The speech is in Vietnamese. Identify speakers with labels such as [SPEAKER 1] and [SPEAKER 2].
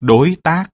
[SPEAKER 1] đối tác.